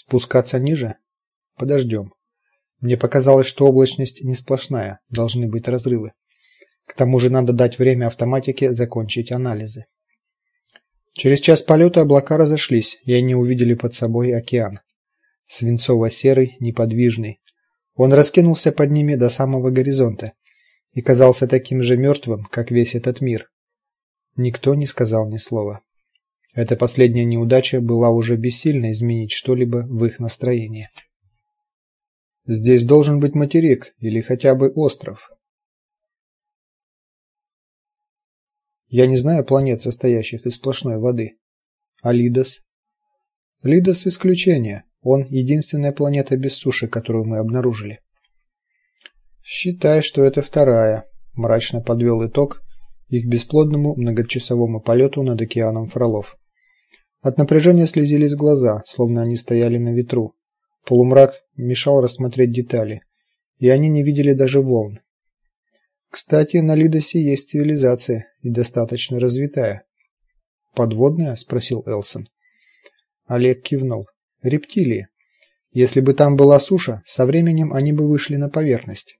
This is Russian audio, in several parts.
Спускаться ниже? Подождем. Мне показалось, что облачность не сплошная, должны быть разрывы. К тому же надо дать время автоматике закончить анализы. Через час полета облака разошлись, и они увидели под собой океан. Свинцово-серый, неподвижный. Он раскинулся под ними до самого горизонта и казался таким же мертвым, как весь этот мир. Никто не сказал ни слова. Эта последняя неудача была уже бессильна изменить что-либо в их настроении. Здесь должен быть материк или хотя бы остров. Я не знаю планет, состоящих из сплошной воды. А Лидос? Лидос исключение. Он единственная планета без суши, которую мы обнаружили. Считай, что это вторая, мрачно подвел итог их бесплодному многочасовому полету над океаном Фролов. От напряжения слезились глаза, словно они стояли на ветру. Полумрак мешал рассмотреть детали, и они не видели даже волн. Кстати, на Лидосе есть цивилизация, и достаточно развитая. Подводная, спросил Элсон. Олег кивнул. Рептилии. Если бы там была суша, со временем они бы вышли на поверхность.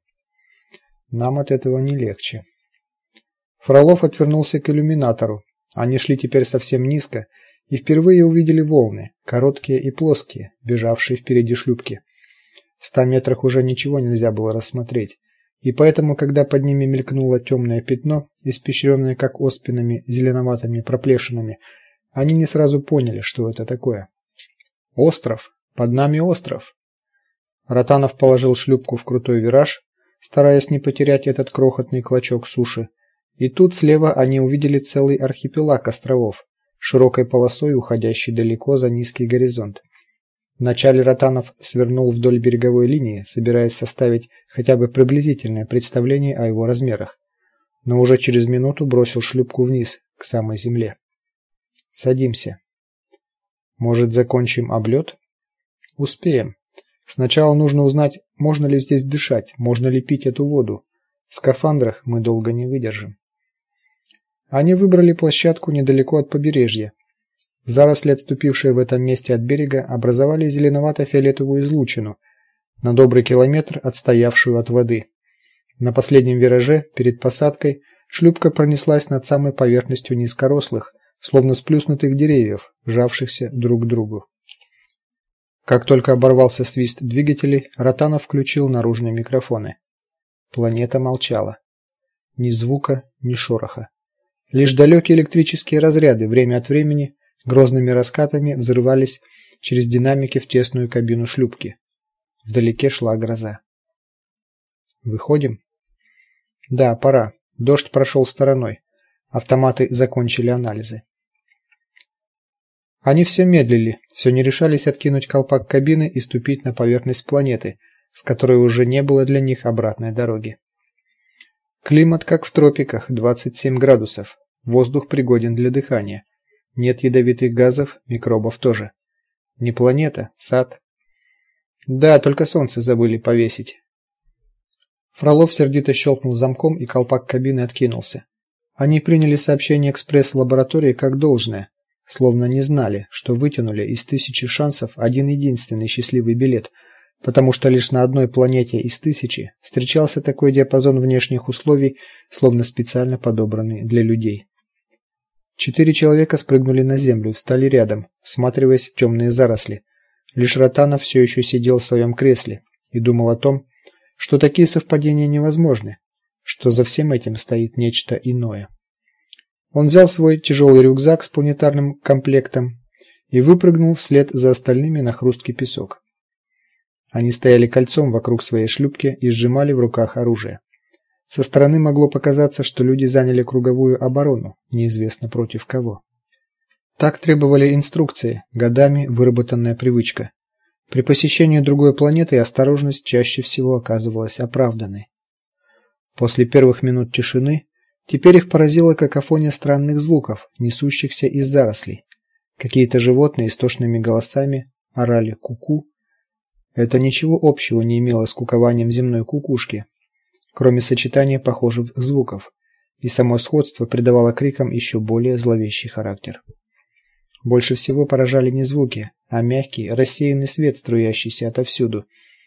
Нам от этого не легче. Фролов отвернулся к иллюминатору. Они шли теперь совсем низко и впервые увидели волны, короткие и плоские, бежавшие впереди шлюпки. В ста метрах уже ничего нельзя было рассмотреть, и поэтому, когда под ними мелькнуло темное пятно, испещренное как оспинами зеленоватыми проплешинами, они не сразу поняли, что это такое. Остров, под нами остров. Ротанов положил шлюпку в крутой вираж, стараясь не потерять этот крохотный клочок суши. И тут слева они увидели целый архипелаг островов, широкой полосой уходящий далеко за низкий горизонт. Вначале Ротанов свернул вдоль береговой линии, собираясь составить хотя бы приблизительное представление о его размерах, но уже через минуту бросил шлюпку вниз, к самой земле. Садимся. Может, закончим облет? Успеем. Сначала нужно узнать, можно ли здесь дышать, можно ли пить эту воду. В скафандрах мы долго не выдержим. Они выбрали площадку недалеко от побережья. Заросли, отступившие в этом месте от берега, образовали зеленовато-фиолетовую излучину, на добрый километр отстоявшую от воды. На последнем вираже, перед посадкой, шлюпка пронеслась над самой поверхностью низкорослых, словно сплюснутых деревьев, жавшихся друг к другу. Как только оборвался свист двигателей, Ротанов включил наружные микрофоны. Планета молчала. Ни звука, ни шороха. Лишь далекие электрические разряды время от времени грозными раскатами взрывались через динамики в тесную кабину шлюпки. Вдалеке шла гроза. Выходим? Да, пора. Дождь прошел стороной. Автоматы закончили анализы. Они все медлили, все не решались откинуть колпак кабины и ступить на поверхность планеты, с которой уже не было для них обратной дороги. Климат как в тропиках, 27 градусов. Воздух пригоден для дыхания. Нет ядовитых газов, микробов тоже. Не планета, сад. Да, только солнце забыли повесить. Фролов сердито щелкнул замком, и колпак кабины откинулся. Они приняли сообщение экспресс-лаборатории как должное, словно не знали, что вытянули из тысячи шансов один единственный счастливый билет, потому что лишь на одной планете из тысячи встречался такой диапазон внешних условий, словно специально подобранный для людей. Четыре человека спрыгнули на землю, встали рядом, всматриваясь в темные заросли. Лишь Ротанов все еще сидел в своем кресле и думал о том, что такие совпадения невозможны, что за всем этим стоит нечто иное. Он взял свой тяжелый рюкзак с планетарным комплектом и выпрыгнул вслед за остальными на хрусткий песок. Они стояли кольцом вокруг своей шлюпки и сжимали в руках оружие. Со стороны могло показаться, что люди заняли круговую оборону, неизвестно против кого. Так требовали инструкции, годами выработанная привычка. При посещении другой планеты осторожность чаще всего оказывалась оправданной. После первых минут тишины теперь их поразила какофония странных звуков, несущихся из зарослей. Какие-то животные истошными голосами орали куку. -ку. Это ничего общего не имело с кукованием земной кукушки, кроме сочетания похожих звуков, и само сходство придавало крикам еще более зловещий характер. Больше всего поражали не звуки, а мягкий, рассеянный свет, струящийся отовсюду,